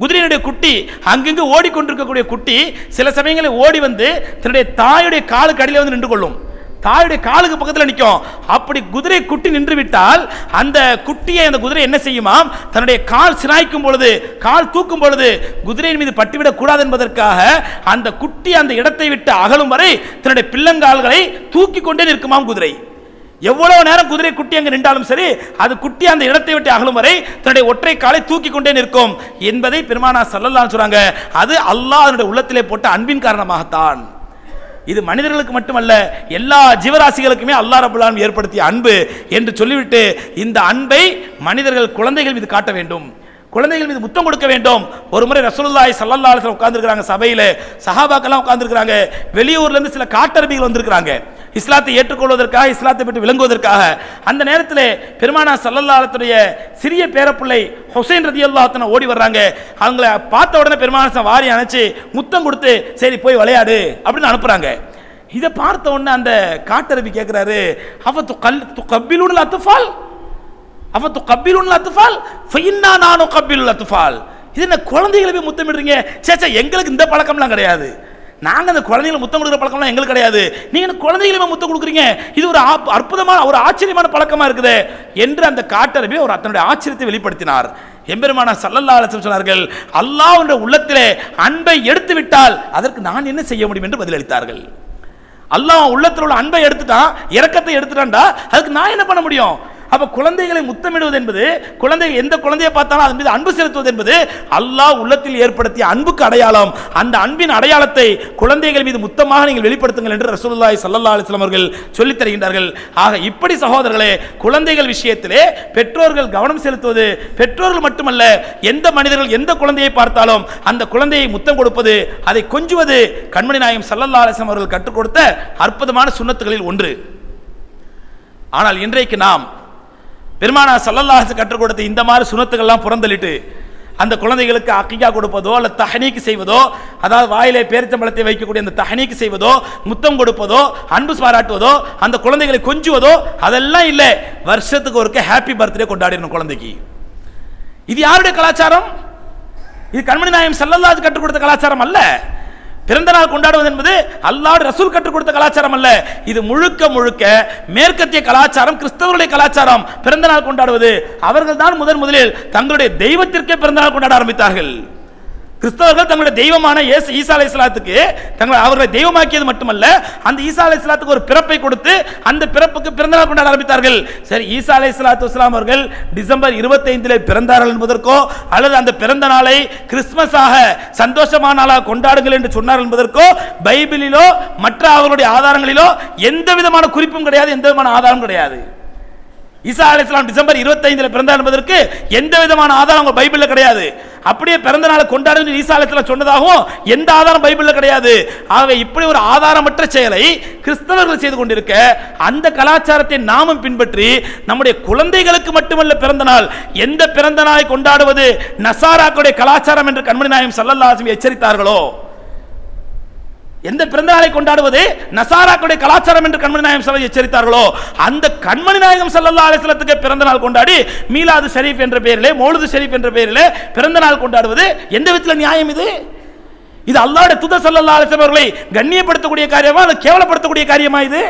குதிரையினுடைய குட்டி அங்கங்கு ஓடிக்கொண்டிருக்கக்கூடிய குட்டி சில சமயங்களில் ஓடி வந்து தன்னுடைய தாயுடைய காலுக்கு அடியில் வந்து நின்று கொள்ளும் தாயுடைய காலுக்கு பக்கத்தில் நிற்கும் அப்படி குதிரை குட்டி நின்று விட்டால் அந்த குட்டியை அந்த குதிரை என்ன செய்யுமாம் தன்னுடைய கால் சிராய்க்கும் பொழுது கால் தூக்கும் பொழுது குதிரையின் மீது பட்டுவிடக் கூடாது என்பதற்காக அந்த குட்டி அந்த இடத்தை விட்டு அகலும் வரை தன்னுடைய பிள்ளங்கால்களை தூக்கி கொண்டே நிற்குமாம் குதிரை. எவ்வளவு நேரம் குதிரை குட்டி அங்கு நின்றாலும் சரி அது குட்டி அந்த இடத்தை விட்டு அகலும் வரை தன்னுடைய ஒற்றை காலை தூக்கி கொண்டே நிற்கும் என்பதை பெருமானா சொல்லலாம் சொல்றாங்க. அது அல்லாஹ் அதனுடைய உள்ளத்திலே போட்ட அன்பின் காரணமாகத்தான். இது மனிதர்களுக்கு மட்டுமல்ல எல்லா ஜீவராசிகளுக்குமே அல்லா ரபுல் ஏற்படுத்திய அன்பு என்று சொல்லிவிட்டு இந்த அன்பை மனிதர்கள் குழந்தைகள் மீது காட்ட வேண்டும். குழந்தைகள் மீது முத்தம் கொடுக்க வேண்டும். ஒரு முறை ரசூலுல்லாய் சல்லல்லா அலிஸ்லாம் வஸல்லம் சபையில். சஹாபாக்கெல்லாம் உட்கார்ந்திருக்காங்க வெளியூர்லேருந்து சில காட்டரபிகள் வந்திருக்கிறாங்க. இஸ்லாத்தை ஏற்றுக்கொள்வதற்காக இஸ்லாத்தை பற்றி விளங்குவதற்காக அந்த நேரத்தில் பெருமானா சல்லல்லாத்துடைய சிறிய பேரப்பிள்ளை ஹுசைன் அல்லாத்தனை ஓடி வர்றாங்க. அவங்கள பார்த்த உடனே பெருமானா வாரி அணைச்சு முத்தம் கொடுத்து சரி போய் விளையாடு அப்படின்னு அனுப்புறாங்க. இதை பார்த்த உடனே அந்த காட்டரபி கேட்கிறாரு அவ து கல் து கப்பிலுல் அத்துஃபால் அவ து கப்பிலுல் அத்துஃபால் ஃபைன்னா நானும் கப்பிலுல் அத்துஃபால் இது என்ன குழந்தைகளை போய் முத்தமிடுறீங்க? சே சே எங்களுக்கு இந்த பழக்கம்லாம் கிடையாது. நாங்கள் அந்த குழந்தைகளை முத்தம் கொடுக்குற பழக்கம்லாம் எங்களுக்கு கிடையாது. நீங்கள் இந்த குழந்தைகளுமே முத்தம் கொடுக்குறீங்க? இது ஒரு அற்புதமான ஒரு ஆச்சரியமான பழக்கமாக இருக்குது என்று அந்த காட்டரபி ஒரு தன்னுடைய ஆச்சரியத்தை வெளிப்படுத்தினார். எம்பெருமான சல்லல்லா அலசம் சொன்னார்கள் அல்லாவுடைய உள்ளத்திலே அன்பை எடுத்து விட்டால் அதற்கு நான் என்ன செய்ய முடியும்? என்று பதிலளித்தார்கள். அல்லாஹ் உள்ளத்தில் உள்ள அன்பை எடுத்துட்டான் இறக்கத்தை எடுத்துட்டான்டா அதுக்கு நான் என்ன பண்ண முடியும்? அப்ப குழந்தைகளை முத்தமிடுவது என்பது குழந்தைகள் எந்த குழந்தையை பார்த்தாலும் அதன் மீது அன்பு செலுத்துவது என்பது அல்லாஹ் உள்ளத்தில் ஏற்படுத்திய அன்புக்கு அடையாளம். அந்த அன்பின் அடையாளத்தை குழந்தைகள் மீது முத்தமாக நீங்கள் வெளிப்படுத்துங்கள் என்று ரசூலுல்லாய் சல்லா அலிஸ்லாம் அவர்கள் சொல்லித் தருகின்றார்கள். ஆக இப்படி சகோதரர்களே குழந்தைகள் விஷயத்திலே பெற்றோர்கள் கவனம் செலுத்துவது பெற்றோர்கள் மட்டுமல்ல எந்த மனிதர்கள் எந்த குழந்தையை பார்த்தாலும் அந்த குழந்தையை முத்தம் கொடுப்பது அதை கொஞ்சுவது கண்மணி நாயம் சல்லல்லா அலிஸ்லாம் அவர்கள் கற்றுக் கொடுத்த அற்புதமான சுண்ணத்துகளில் ஒன்று. ஆனால் இன்றைக்கு நாம் பெருமானா சல்லல்லாஹு கற்றுக் கொடுத்த இந்த மாதிரி சுனத்துக்கள்லாம் புறந்தளிட்டு அந்த குழந்தைகளுக்கு அக்கிகா கொடுப்பதோ அல்ல தஹனீக்கு செய்வதோ அதாவது வாயிலே பேரிச்சம்பழத்தை வைக்கக்கூடிய அந்த தஹனீக்கு செய்வதோ முத்தம் கொடுப்பதோ அன்பு பாராட்டுவதோ அந்த குழந்தைகளை கொஞ்சுவதோ அதெல்லாம் இல்லை. வருஷத்துக்கு ஒருக்க ஹாப்பி பர்த்டே கொண்டாடிடணும் குழந்தைக்கு. இது யாருடைய கலாச்சாரம்? இது கண்மணி நாயம் செல்லல்லாது கற்றுக் கொடுத்த கலாச்சாரம் அல்ல. பிறந்த நாள் கொண்டாடுவது என்பது அல்லாடு ரசூல் கற்றுக் கொடுத்த கலாச்சாரம் அல்ல. இது முழுக்க முழுக்க மேற்கத்திய கலாச்சாரம் கிறிஸ்தவருடைய கலாச்சாரம் பிறந்த நாள் கொண்டாடுவது. அவர்கள் தான் முதன் முதலில் தங்களுடைய தெய்வத்திற்கே பிறந்த நாள் கொண்டாட ஆரம்பித்தார்கள். கிறிஸ்தவர்கள் தங்களுடைய தெய்வமான இயேசு ஈசா அலை இஸ்லாத்துக்கு தங்களை அவர்களை தெய்வமாக்கியது மட்டுமல்ல அந்த ஈசா அலை இஸ்லாத்துக்கு ஒரு பிறப்பை கொடுத்து அந்த பிறப்புக்கு பிறந்தநாள் கொண்டாட ஆரம்பித்தார்கள். சரி ஈசா அலை இஸ்லாத்து இஸ்லாம் அவர்கள் டிசம்பர் இருபத்தைந்தில் பிறந்தார்கள் என்பதற்கோ அல்லது அந்த பிறந்த நாளை கிறிஸ்துமஸாக சந்தோஷமான நாளாக கொண்டாடுங்கள் என்று சொன்னார்கள் என்பதற்கோ பைபிளிலோ மற்ற அவர்களுடைய ஆதாரங்களிலோ எந்த விதமான குறிப்பும் கிடையாது எந்த விதமான ஆதாரம் கிடையாது. ஈசா அலைஹிஸ்ஸலாம் டிசம்பர் 25 பிறந்தார் என்பதற்கு எந்த விதமான ஆதாரம் அவங்க பைபிளில் கிடையாது. அப்படியே பிறந்த நாளை கொண்டாடுன்னு ஈசாலத்தில் சொன்னதாகவும் எந்த ஆதாரம் பைபிளில் கிடையாது. ஆகவே இப்படி ஒரு ஆதாரமற்ற செயலை கிறிஸ்தவர்கள் செய்து கொண்டிருக்க அந்த கலாச்சாரத்தை நாமும் பின்பற்றி நம்முடைய குழந்தைகளுக்கு மட்டுமல்ல பிறந்த நாள் எந்த பிறந்த நாளை கொண்டாடுவது நசாராக்களுடைய கலாச்சாரம் என்று கண்மணி நாயம் சல்லல்லாஹு எச்சரித்தார்களோ? எந்த பிறந்த நாளை கொண்டாடுவது நசாராக்களுடைய கலாச்சாரம் என்று கண்மணி நாயகம் செல்ல எச்சரித்தார்களோ அந்த கண்மணி நாயகம் செல்லல்லா அலிஸ்லத்துக்கு பிறந்த நாள் கொண்டாடி மீலாது ஷெரீப் என்ற பெயரிலே மௌலுது ஷெரீப் என்ற பெயரிலே பிறந்த நாள் கொண்டாடுவது எந்த விதத்தில் நியாயம் இது? இது அல்லாஹ்வுடைய துத சல்லல்லா அலிஸ்லம் அவர்களை கண்ணியப்படுத்தக்கூடிய காரியமா அல்லது கேவலப்படுத்தக்கூடிய காரியமா இது?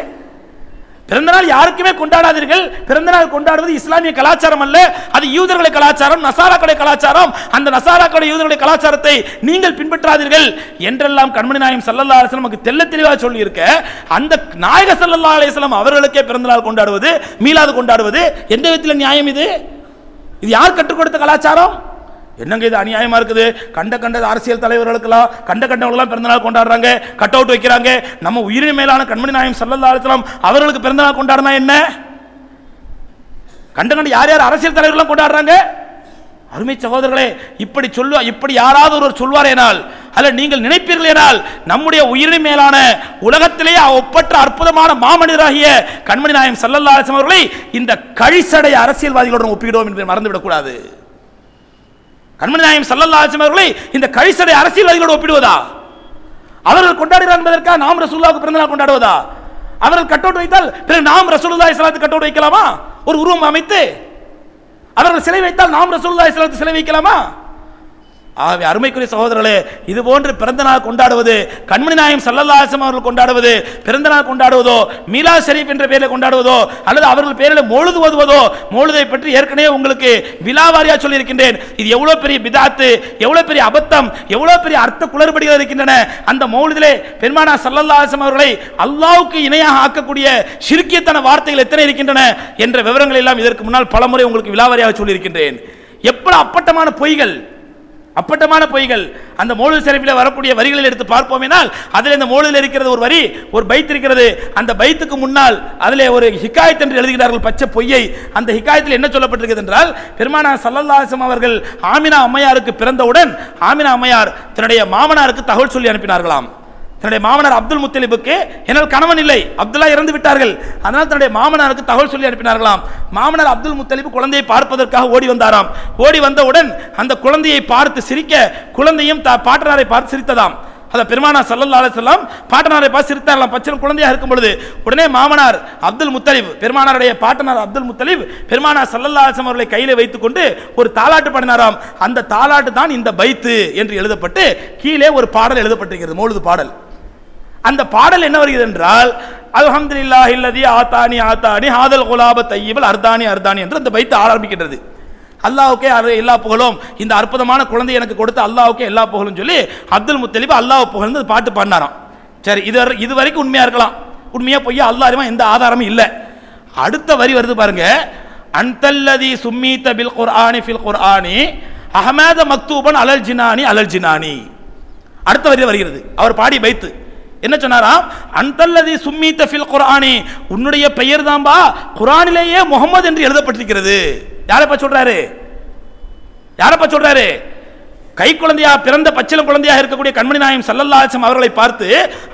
பிறந்தநாள் யாருக்குமே கொண்டாடாதீர்கள். பிறந்தநாள் கொண்டாடுவது இஸ்லாமிய கலாச்சாரம் அல்ல. அது யூதர்களுடைய கலாச்சாரம் நசாராக்களுடைய கலாச்சாரம். அந்த நசாராக்களுடைய யூதர்களுடைய கலாச்சாரத்தை நீங்கள் பின்பற்றாதீர்கள் என்றெல்லாம் கண்மணி நாயம் சல்லல்லா அலிஸ்லாம் நமக்கு தெல்ல தெளிவாக சொல்லியிருக்க அந்த நாயக சல்லல்லா அலிஸ்லாம் அவர்களுக்கே பிறந்தநாள் கொண்டாடுவது மீளாது கொண்டாடுவது எந்த விதத்தில் நியாயம் இது? இது யார் கற்றுக் கொடுத்த கலாச்சாரம்? என்னங்க இது அநியாயமா இருக்குது? கண்ட கண்ட அரசியல் தலைவர்களுக்கெல்லாம் கண்ட கண்டவங்களெல்லாம் பிறந்தநாள் கொண்டாடுறாங்க கட் அவுட் வைக்கிறாங்க. நம்ம உயிரின் மேலான கண்மணி நாயம் சல்லல்லா அலிஸ்லாம் அவர்களுக்கு பிறந்தநாள் கொண்டாடினா என்ன? கண்ட கண்ட யார் யார் அரசியல் தலைவர்கள்லாம் கொண்டாடுறாங்க? அருமை சகோதரர்களே இப்படி சொல்லுவா இப்படி யாராவது ஒருவர் சொல்வார் என்னால் அல்ல நீங்கள் நினைப்பீர்கள் நினைப்பீர்களேனால் நம்முடைய உயிரின் மேலான உலகத்திலேயே ஒப்பற்ற அற்புதமான மாமனிதராகிய கண்மணி நாயம் சல்லல்லா அவர்களை இந்த கழிசடை அரசியல்வாதிகளுடன் ஒப்பிடுவோம் என்பதை மறந்துவிடக்கூடாது. கண்மணி நாயம் அவர்களை இந்த கழிசடை அரசியல்வாதிகளோடு ஒப்பிடுவதா? அவர்கள் கொண்டாடுகிறார் என்பதற்காக நாம் ரசூலுல்லாவுக்கு பிறந்தநாள் கொண்டாடுவதா? அவர்கள் கட்டோட்டு வைத்தால் பிறகு நாம் ரசூலுல்லாஹி இஸ்லாத்து கட்டோடு வைக்கலாமா? ஒரு உருவம் அமைத்து அவர்கள் சிலை வைத்தால் நாம் ரசூலுல்லாஹி இஸ்லாத்து சிலை வைக்கலாமா? ஆகவே அருமைக்குரிய சகோதரர்களே இது போன்று பிறந்த நாள் கொண்டாடுவது கண்மணி நாயம் சல்லல்லாசம் அவர்கள் கொண்டாடுவது பிறந்த நாள் கொண்டாடுவதோ மீலா ஷெரீப் என்ற பெயரில் கொண்டாடுவதோ அல்லது அவர்கள் பெயரில் மொழுது ஓதுவதோ மொழுதை பற்றி ஏற்கனவே உங்களுக்கு விலாவாரியா சொல்லியிருக்கின்றேன். இது எவ்வளோ பெரிய பிதாத்து எவ்வளோ பெரிய அபத்தம் எவ்வளோ பெரிய அர்த்த குளறுபடிகள் இருக்கின்றன. அந்த மௌலிதிலே பெருமானா சல்லல்லாசம் அவர்களை அல்லாவுக்கு இணையாக ஆக்கக்கூடிய சிறுக்கியத்தன வார்த்தைகள் எத்தனை இருக்கின்றன என்ற விவரங்கள் எல்லாம் இதற்கு முன்னால் பலமுறை உங்களுக்கு விலாவாரியாக சொல்லியிருக்கின்றேன். எப்படி அப்பட்டமான பொய்கள் அப்பட்டமான பொய்கள். அந்த மோழு சிறப்பில் வரக்கூடிய வரிகளில் எடுத்து பார்ப்போமேனால் அதில் இந்த மோழில் இருக்கிறது ஒரு வரி ஒரு பைத் இருக்கிறது. அந்த பைத்துக்கு முன்னால் அதில் ஒரு ஹிக்காயத் என்று எழுதுகிறார்கள் பச்சை பொய்யை. அந்த ஹிக்காயத்தில் என்ன சொல்லப்பட்டிருக்கிறது என்றால் பெருமானா சல்லல்லாசம் அவர்கள் ஆமினா அம்மையாருக்கு பிறந்தவுடன் ஆமினா அம்மையார் தன்னுடைய மாமனாருக்கு தகவல் சொல்லி அனுப்பினார்களாம். தன்னுடைய மாமனார் அப்துல் முத்தலிபுக்கு என்னால் கணவன் இல்லை. அப்துல்லா இறந்து விட்டார்கள். அதனால் தன்னுடைய மாமனாருக்கு தகவல் சொல்லி அனுப்பினார்களாம். மாமனார் அப்துல் முத்தலிபு குழந்தையை பார்ப்பதற்காக ஓடி வந்தாராம். ஓடி வந்தவுடன் அந்த குழந்தையை பார்த்து சிரிக்க குழந்தையும் தா பாட்டனாரை பார்த்து சிரித்ததாம். அதை பெருமானா சல்லல்லா செல்லாம் பாட்டனாரை பார்த்து சிரித்தாரலாம் பச்சை குழந்தையாக இருக்கும் பொழுது உடனே மாமனார் அப்துல் முத்தலிப் பெருமானாருடைய பாட்டனார் அப்துல் முத்தலிப் பெருமானார் சல்லல்லா அலைஹிஸ்ஸலாம் அவர்களை கையில் வைத்துக்கொண்டு ஒரு தாலாட்டு பாடினாராம். அந்த தாலாட்டு தான் இந்த பைத்து என்று எழுதப்பட்டு கீழே ஒரு பாடல் எழுதப்பட்டிருக்கிறது. மூழுது பாடல். அந்த பாடல் என்ன வருகிறது என்றால் அல்ஹம்துலில்லாஹி இல்லதி ஆத்தானி ஆத்தானி ஹாதல் குலாப தையீபல் அர்தானி அர்தானி என்று அந்த பைத்து ஆரம்பிக்கின்றது. அல்லாவுக்கே அது எல்லா புகழும். இந்த அற்புதமான குழந்தை எனக்கு கொடுத்து அல்லாவுக்கே எல்லா புகழும் சொல்லி அப்துல் முத்தலிப் அல்லாஹ் புகழ்ந்து பாட்டு பாடினாராம். சரி இது வரை- இது வரைக்கும் உண்மையாக இருக்கலாம். உண்மையாக பொய்யா அல்லா அறிவா எந்த ஆதாரமும் இல்லை. அடுத்த வரி வருது பாருங்க. அன்தல்லதி சும்மீத பில் குர்ஆனி ஃபில் குர்ஆனி அஹமத மக்தூபன் அலல் ஜினானி அலல் ஜினானி. அடுத்த வரி வருகிறது. அவர் பாடி பைத்து. என்ன சொன்னாராம் அந்தல்லதி சும்மீத்த ஃபில் குரானி உன்னுடைய பெயர் தான்பா குரானிலேயே முகமது என்று எழுதப்பட்டிருக்கிறது. யாரப்பா சொல்றாரு? யாரப்பா சொல்றாரு? கை குழந்தையா பிறந்த பச்சிலம் குழந்தையாக இருக்கக்கூடிய கண்மணி நாயம் சல்லல்லாசம் அவர்களை பார்த்து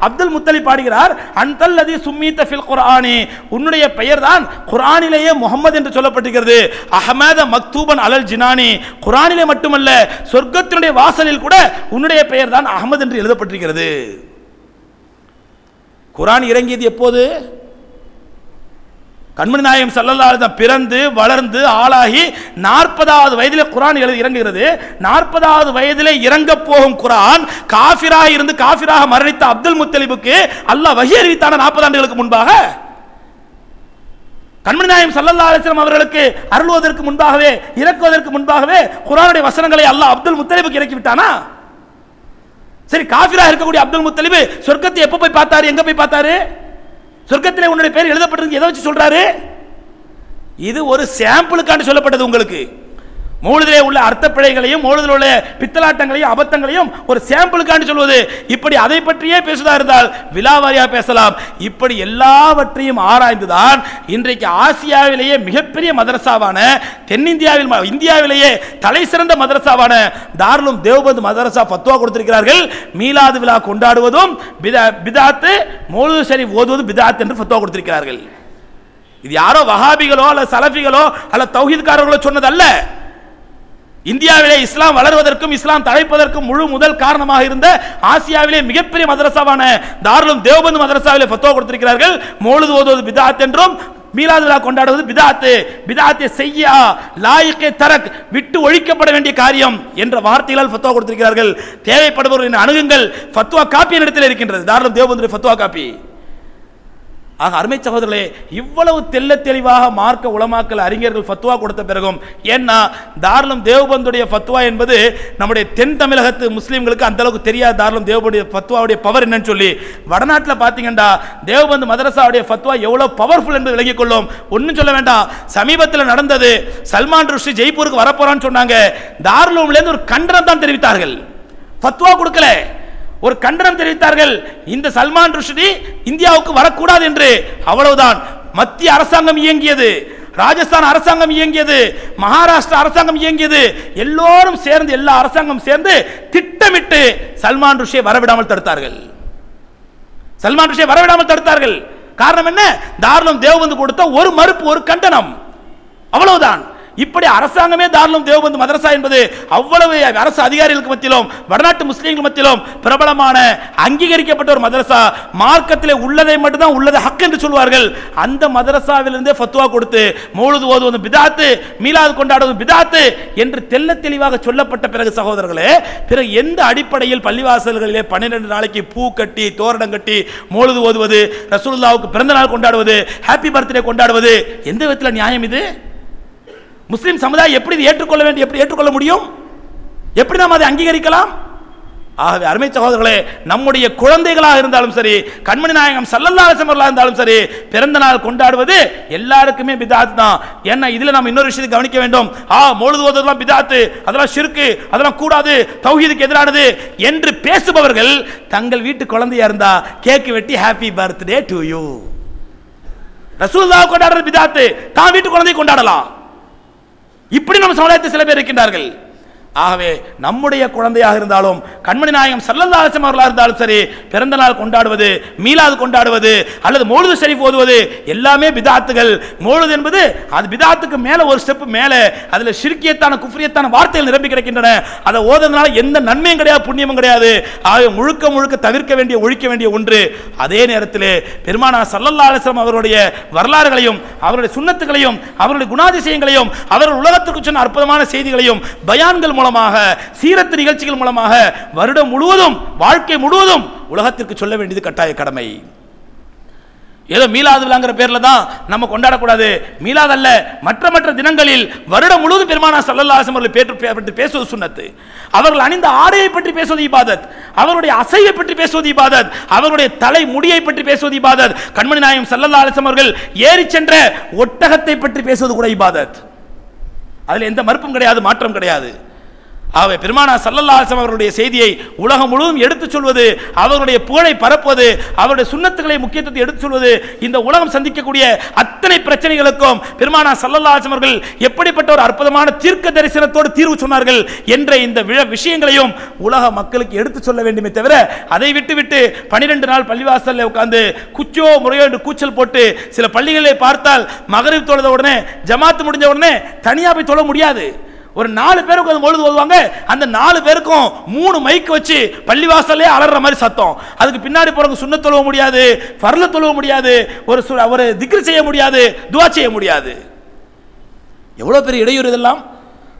அப்துல் முத்தலி பாடுகிறார் அந்தல்லதி சும்மீத்த ஃபில் குரானி உன்னுடைய பெயர் தான் குரானிலேயே முகமது என்று சொல்லப்பட்டிருக்கிறது. அஹமத மக்தூபன் அலல் ஜினானி. குரானிலே மட்டுமல்ல சொர்க்கத்தினுடைய வாசலில் கூட உன்னுடைய பெயர் தான் அகமது என்று எழுதப்பட்டிருக்கிறது. குரான் இறங்கியது எப்போது? கண்மணி நாயகம் சல்லல்லாஹு பிறந்து வளர்ந்து ஆளாகி நாற்பதாவது வயதிலே குரான் எழுதி இறங்குகிறது. நாற்பதாவது வயதிலே இறங்க போகும் குரான் காஃபிராக இருந்து காஃபிராக மரணித்த அப்துல் முத்தலிபுக்கு அல்லாஹ் வகி அறிவித்தான நாற்பது ஆண்டுகளுக்கு முன்பாக. கண்மணி நாயம் சல்லல்லா அலிஸ்லாம் அவர்களுக்கு அருள்வதற்கு முன்பாகவே இறக்குவதற்கு முன்பாகவே குரானுடைய வசனங்களை அல்லாஹ் அப்துல் முத்தலிபுக்கு இறக்கி விட்டானா? சரி காஃபிரா இருக்கக்கூடிய அப்துல் முத்தலிபு சொர்க்கத்தை எப்போ போய் பார்த்தாரு? எங்கே போய் பார்த்தாரு? சொர்க்கத்தில் உன்னுடைய பேர் எழுதப்பட்டிருக்கு. எதை வச்சு சொல்கிறாரு இது ஒரு சாம்பிளுக்காண்டு சொல்லப்பட்டது உங்களுக்கு. மௌலிதிலே உள்ள அர்த்த பிழைகளையும் மூழுதில் உள்ள பித்தலாட்டங்களையும் அபத்தங்களையும் ஒரு சாம்பிளுக்காண்டு சொல்வது. இப்படி அதை பற்றியே பேசுதா இருந்தால் விழாவாரியா பேசலாம். இப்படி எல்லாவற்றையும் ஆராய்ந்துதான் இன்றைக்கு ஆசியாவிலேயே மிகப்பெரிய மதரசாவான தென்னிந்தியாவில் இந்தியாவிலேயே தலை சிறந்த மதரசாவான தார்லும் தேவபந்த் மதரசா பத்துவா கொடுத்திருக்கிறார்கள். மீலாது விழா கொண்டாடுவதும் பிதா- பிதாத்து மௌலூது சரி ஓதுவதும் பிதாத் என்று பத்துவா கொடுத்திருக்கிறார்கள். இது யாரோ வஹாபிகளோ அல்ல சலஃபிகளோ அல்ல தௌஹீத்காரர்களோ சொன்னதல்ல. இந்தியாவிலே இஸ்லாம் வளர்வதற்கும் இஸ்லாம் தழைப்பதற்கும் முழு முதல் காரணமாக இருந்த ஆசியாவிலே மிகப்பெரிய மதரசாவான தாருலும் தேவபந்து மதரசாவிலே ஃபத்வா கொடுத்திருக்கிறார்கள். மோழுது ஓதுவது பிதாத் என்றும் மீலாது விழா கொண்டாடுவது பிதாத்து. பிதாத்தை செய்யா லாயிக்கே தரக் விட்டு ஒழிக்கப்பட வேண்டிய காரியம் என்ற வார்த்தைகளால் ஃபத்வா கொடுத்திருக்கிறார்கள். தேவைப்படுபவர்களின் அணுகுங்கள் ஃபத்வா காப்பி இடத்தில் இருக்கின்றது. தாராளம் தேவபந்து ஃபத்வா காப்பி. ஆக அருமை சகோதரர்களே இவ்வளவு தெல்ல தெளிவாக மார்க்க உளமாக்கல் அறிஞர்கள் ஃபத்துவா கொடுத்த பிறகும் ஏன்னா தாராளம் தேவபந்துடைய ஃபத்துவா என்பது நம்முடைய தென் தமிழகத்து முஸ்லீம்களுக்கு அந்த அளவுக்கு தெரியாது. தாராளம் தேவபந்துடைய ஃபத்துவாவுடைய பவர் என்னன்னு சொல்லி. வடநாட்டில் பார்த்தீங்கன்னா தேவபந்து மதரசாவுடைய ஃபத்துவா எவ்வளோ பவர்ஃபுல் என்பது விளங்கிக் கொள்ளும். ஒன்றும் சொல்ல வேண்டாம். சமீபத்தில் நடந்தது சல்மான் ருஷ்டி ஜெய்ப்பூருக்கு வரப்போறான்னு சொன்னாங்க. தாராளம்லேருந்து ஒரு கண்டனம் தான் தெரிவித்தார்கள். ஃபத்வா கொடுக்கல. ஒரு கண்டனம் தெரிவித்தார்கள். இந்த சல்மான் ருஷ்டி இந்தியாவுக்கு வரக்கூடாது என்று. அவ்வளவுதான். மத்திய அரசாங்கம் இயங்கியது. ராஜஸ்தான் அரசாங்கம் இயங்கியது. மகாராஷ்டிரா அரசாங்கம் இயங்கியது. எல்லோரும் சேர்ந்து எல்லா அரசாங்கம் சேர்ந்து திட்டமிட்டு சல்மான் ருஷியை வரவிடாமல் தடுத்தார்கள். சல்மான் ருஷியை வரவிடாமல் தடுத்தார்கள். காரணம் என்ன? தாராளம் தேவபந்து கொடுத்த ஒரு மறுப்பு ஒரு கண்டனம். அவ்வளவுதான். இப்படி அரசாங்கமே தாராளம் தேவபந்து மதரசா என்பது அவ்வளவு அரசு அதிகாரிகளுக்கு மத்தியிலும் வடநாட்டு முஸ்லீம்கள் மத்தியிலும் பிரபலமான அங்கீகரிக்கப்பட்ட ஒரு மதரசா. மார்க்கத்தில் உள்ளதை மட்டும்தான் உள்ளது ஹக் என்று சொல்வார்கள். அந்த மதரசாவிலிருந்தே ஃபத்துவா கொடுத்து மூழுது ஓதுவது பிதாத்து மீலாது கொண்டாடுவது பிதாத்து என்று தெள்ள தெளிவாக சொல்லப்பட்ட பிறகு சகோதரர்களே பிறகு எந்த அடிப்படையில் பள்ளிவாசல்களிலே பன்னிரண்டு நாளைக்கு பூ கட்டி தோரணம் கட்டி மூழுது ஓதுவது ரசூலுல்லாவுக்கு பிறந்த நாள் கொண்டாடுவது ஹாப்பி பர்த்டே கொண்டாடுவது எந்த விதத்தில் நியாயம் இது? முஸ்லீம் சமுதாயம் எப்படி இது ஏற்றுக்கொள்ள வேண்டும் எப்படி ஏற்றுக்கொள்ள முடியும்? எப்படி நாம் அதை அங்கீகரிக்கலாம்? ஆகவே அருமை சகோதரர்களே நம்முடைய குழந்தைகளாக இருந்தாலும் சரி கண்மணி நாயகம் சல்லல்லாசமர்களாக இருந்தாலும் சரி பிறந்த நாள் கொண்டாடுவது எல்லாருக்குமே பிதாத் தான். ஏன்னா இதில் நம்ம இன்னொரு விஷயத்தை கவனிக்க வேண்டும். ஆ மொழுது ஓதுவதெல்லாம் பிதாத்து அதெல்லாம் ஷிர்கு அதெல்லாம் கூடாது தௌஹீதுக்கு எதிரானது என்று பேசுபவர்கள் தங்கள் வீட்டு குழந்தையா இருந்தா கேக்கு வெட்டி ஹாப்பி பர்த்டே டு யூ. ரசூலுல்லாஹ் கொண்டாடுறது பிதாத்து தான் வீட்டு குழந்தை கொண்டாடலாம். இப்படி நம்ம சமுதாயத்தில் சில பேர் இருக்கின்றார்கள். ஆகவே நம்முடைய குழந்தையாக இருந்தாலும் கண்மணி நாயகம் சல்லல்லாசம் அவர்களாக இருந்தாலும் சரி பிறந்த நாள் கொண்டாடுவது மீலாது கொண்டாடுவது அல்லது மோழுது ஷரீஃப் ஓதுவது எல்லாமே பிதாத்துகள். மோழுது என்பது அது பிதாத்துக்கு மேல ஒரு ஸ்டெப் மேல அதுல சிறுக்கியத்தான குஃப்ரியத்தான வார்த்தைகள் நிரம்பி கிடக்கின்றன. அதை ஓதுறதுனால எந்த நன்மையும் கிடையாது புண்ணியமும் கிடையாது. ஆகவே முழுக்க முழுக்க தவிர்க்க வேண்டிய ஒழிக்க வேண்டிய ஒன்று அதே நேரத்திலே பெருமானா சல்லல்லா அலிஸ்லாம் அவருடைய வரலாறுகளையும் அவருடைய சுண்ணத்துகளையும் அவருடைய குணாதிசயங்களையும் அவர்கள் உலகத்திற்கு சொன்ன அற்புதமான செய்திகளையும் பயான்கள் மூலமாக சீரத்து நிகழ்ச்சிகள் மூலமாக வருடம் முழுவதும் வாழ்க்கை முழுவதும் உலகத்திற்கு சொல்ல வேண்டியது கட்டாய கடமை. ஏதோ மீலாது விழாங்கிற பேர்ல தான் நம்ம கொண்டாடக்கூடாது. மீலாது அல்ல மற்ற மற்ற தினங்களில் வருடம் முழுவதும் பெருமானா சல்லல்லாசம் அவர்கள் பேற்று பேசுவது சுன்னத்து. அவர்கள் அணிந்த ஆடையை பற்றி பேசுவது இபாதத். அவருடைய அசைவை பற்றி பேசுவது இபாதத். அவருடைய தலை முடியை பற்றி பேசுவது இபாதத். கண்மணி நாயகம் சல்லல்லா அலைஹி அவர்கள் ஏறி சென்ற ஒட்டகத்தை பற்றி பேசுவது கூட இபாதத். அதில் எந்த மறுப்பும் கிடையாது மாற்றம் கிடையாது. ஆகவே பெருமானா சல்லல்லாஹம் அவருடைய செய்தியை உலகம் முழுவதும் எடுத்துச் சொல்வது அவருடைய புகழை பரப்புவது அவருடைய சுண்ணத்துக்களை முக்கியத்துவத்தை எடுத்துச் சொல்வது இந்த உலகம் சந்திக்கக்கூடிய அத்தனை பிரச்சனைகளுக்கும் பெருமானா சல்லல்லாஹம் அவர்கள் எப்படிப்பட்ட ஒரு அற்புதமான தீர்க்க தரிசனத்தோடு தீர்வு சொன்னார்கள் என்ற இந்த விழ- விஷயங்களையும் உலக மக்களுக்கு எடுத்துச் சொல்ல வேண்டுமே தவிர அதை விட்டுவிட்டு பனிரெண்டு நாள் பள்ளிவாசலில் உட்கார்ந்து குச்சோ முறையோ என்று கூச்சல் போட்டு சில பள்ளிகளை பார்த்தால் மகரிப் தொழுத உடனே ஜமாத்து முடிஞ்ச உடனே தனியாக போய் தொழ முடியாது. ஒரு நாலு பேருக்கு அது பொழுது ஓதுவாங்க. அந்த நாலு பேருக்கும் மூணு மைக் வச்சு பள்ளிவாசல்லே அலற மாதிரி சத்தம். அதுக்கு பின்னாடி போறவங்க சுண்ண தொழுவ முடியாது பரல தொழுவ முடியாது ஒரு சு- ஒரு திக்ரு செய்ய முடியாது துவா செய்ய முடியாது. எவ்வளோ பெரிய இடையூறு இதெல்லாம்?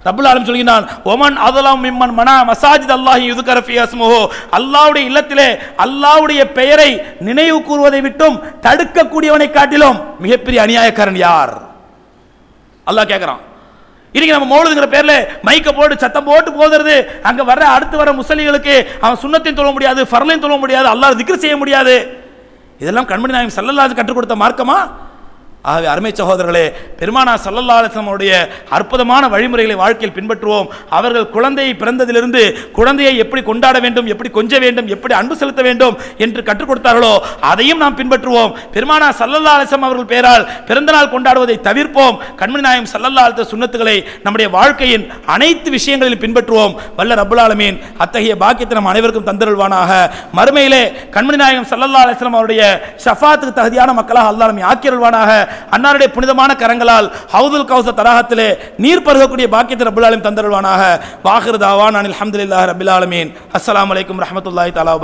ரபுல் ஆலம் சொல்கிறான் ஒமன் அதலாம் மிம்மன் மனா மசாஜித் அல்லாஹி யுது ஃபி அஸ்முஹு. அல்லாஹ்வுடைய இல்லத்திலே அல்லாவுடைய பெயரை நினைவு கூறுவதை விட்டும் தடுக்கக்கூடியவனை காட்டிலும் மிகப்பெரிய அநியாயக்காரன் யார்? அல்லாஹ் கேட்குறான் இன்னைக்கு நம்ம மௌலுதுங்கிற பேர்ல மைக்க போட்டு சத்தம் போட்டு போதுறது. அங்க வர்ற அடுத்து வர முசலிகளுக்கு அவன் சுண்ணத்தையும் தொழ முடியாது ஃபர்லையும் தொழ முடியாது அல்லாஹ் திக்ரு செய்ய முடியாது. இதெல்லாம் கண்மணி நாயகம் செல்லல்லாது கற்றுக் கொடுத்த மார்க்கமா? ஆகவே அருமை சகோதரர்களே பெருமானா சல்லல்லா அற்புதமான வழிமுறைகளை வாழ்க்கையில் பின்பற்றுவோம். அவர்கள் குழந்தையை பிறந்ததிலிருந்து குழந்தையை எப்படி கொண்டாட வேண்டும் எப்படி கொஞ்ச வேண்டும் எப்படி அன்பு செலுத்த வேண்டும் என்று கற்றுக் கொடுத்தார்களோ அதையும் நாம் பின்பற்றுவோம். பெருமானா சல்லல்லா அவர்கள் பெயரால் பிறந்தநாள் கொண்டாடுவதை தவிர்ப்போம். கண்மணி நாயம் சல்லல்லா சுண்ணத்துக்களை நம்முடைய வாழ்க்கையின் அனைத்து விஷயங்களிலும் பின்பற்றுவோம். வல்ல ரப்புல் அத்தகைய பாக்கியத்தை நம் அனைவருக்கும் தந்தருள்வானாக. மறுமையிலே கண்மணி நாயகம் சல்லல்லா அலிஸ்லாம் அவருடைய ஷஃபாத்துக்கு தகுதியான மக்களாக அல்லாஹ் ஆக்கியருள்வானாக. அன்னாருடைய புனிதமான கரங்களால் ஹவுதுல் கௌச தடாகத்திலே நீர் பருகக்கூடிய பாக்கியத்தை ரபுல்லாலும் ஆலமீன் தந்தருள்வானாக. வாஹிர் அனில் அஹமதுல்லா ரப்பில் ஆலமீன். அஸ்ஸலாமு அலைக்கும் ரஹ்மத்துல்லாஹி தஆலா